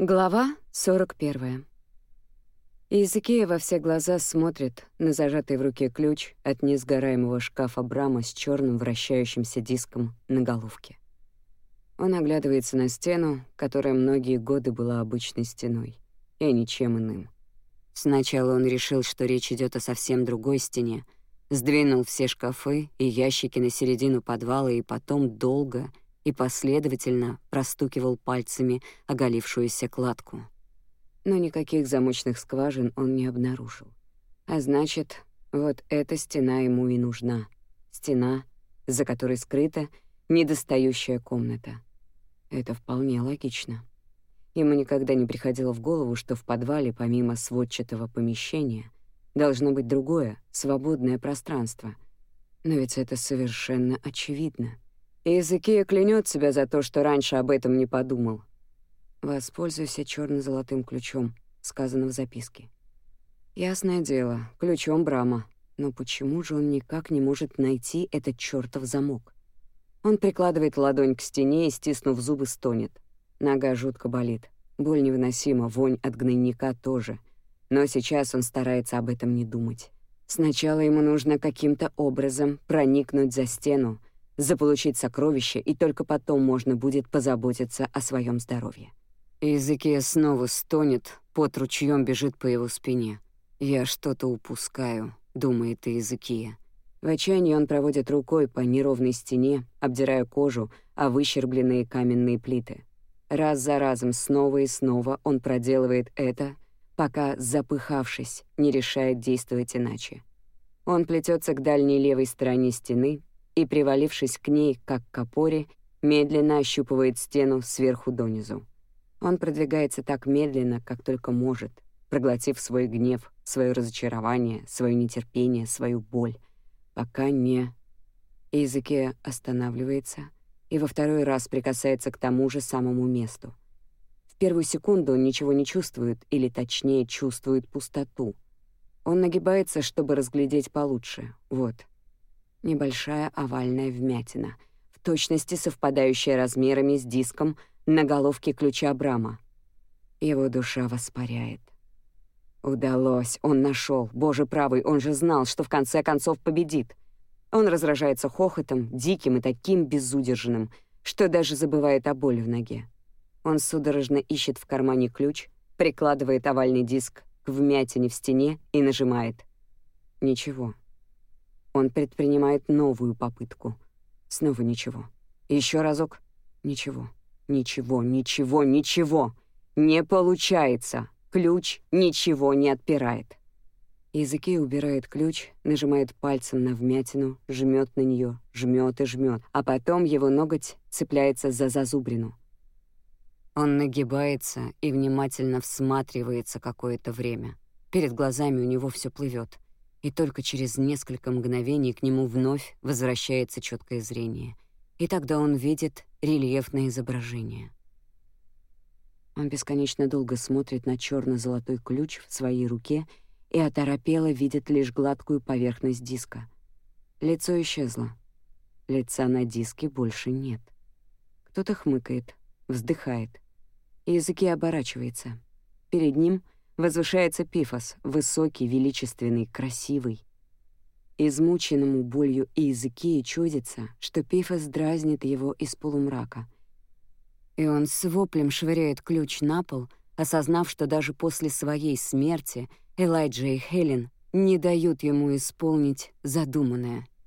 Глава 41. Иезекия во все глаза смотрит на зажатый в руке ключ от несгораемого шкафа Брама с черным вращающимся диском на головке. Он оглядывается на стену, которая многие годы была обычной стеной, и ничем иным. Сначала он решил, что речь идет о совсем другой стене, сдвинул все шкафы и ящики на середину подвала и потом долго — и последовательно простукивал пальцами оголившуюся кладку. Но никаких замочных скважин он не обнаружил. А значит, вот эта стена ему и нужна. Стена, за которой скрыта недостающая комната. Это вполне логично. Ему никогда не приходило в голову, что в подвале, помимо сводчатого помещения, должно быть другое, свободное пространство. Но ведь это совершенно очевидно. Иезекия клянет себя за то, что раньше об этом не подумал. «Воспользуйся черно золотым ключом», — сказано в записке. Ясное дело, ключом Брама. Но почему же он никак не может найти этот чертов замок? Он прикладывает ладонь к стене и, стиснув зубы, стонет. Нога жутко болит. Боль невыносима, вонь от гнойника тоже. Но сейчас он старается об этом не думать. Сначала ему нужно каким-то образом проникнуть за стену, заполучить сокровища, и только потом можно будет позаботиться о своем здоровье. Иезекия снова стонет, под ручьем бежит по его спине. «Я что-то упускаю», — думает Иезекия. В отчаянии он проводит рукой по неровной стене, обдирая кожу, а выщербленные каменные плиты. Раз за разом, снова и снова он проделывает это, пока, запыхавшись, не решает действовать иначе. Он плетется к дальней левой стороне стены, и, привалившись к ней, как к опоре, медленно ощупывает стену сверху донизу. Он продвигается так медленно, как только может, проглотив свой гнев, свое разочарование, свое нетерпение, свою боль, пока не... Языке останавливается и во второй раз прикасается к тому же самому месту. В первую секунду он ничего не чувствует, или точнее чувствует пустоту. Он нагибается, чтобы разглядеть получше. Вот — Небольшая овальная вмятина, в точности совпадающая размерами с диском на головке ключа Брама. Его душа воспаряет. Удалось, он нашел. Боже правый, он же знал, что в конце концов победит. Он разражается хохотом, диким и таким безудержным, что даже забывает о боли в ноге. Он судорожно ищет в кармане ключ, прикладывает овальный диск к вмятине в стене и нажимает. Ничего. Он предпринимает новую попытку. Снова ничего. Еще разок. Ничего. Ничего, ничего, ничего. Не получается. Ключ ничего не отпирает. Языки убирает ключ, нажимает пальцем на вмятину, жмет на нее, жмет и жмет, а потом его ноготь цепляется за зазубрину. Он нагибается и внимательно всматривается какое-то время. Перед глазами у него все плывет и только через несколько мгновений к нему вновь возвращается четкое зрение, и тогда он видит рельефное изображение. Он бесконечно долго смотрит на черно золотой ключ в своей руке и оторопело видит лишь гладкую поверхность диска. Лицо исчезло. Лица на диске больше нет. Кто-то хмыкает, вздыхает. Языки оборачивается. Перед ним — возвышается Пифос, высокий, величественный, красивый. Измученному болью и языке чудится, что Пифос дразнит его из полумрака. И он с воплем швыряет ключ на пол, осознав, что даже после своей смерти Элайджа и Хелен не дают ему исполнить задуманное —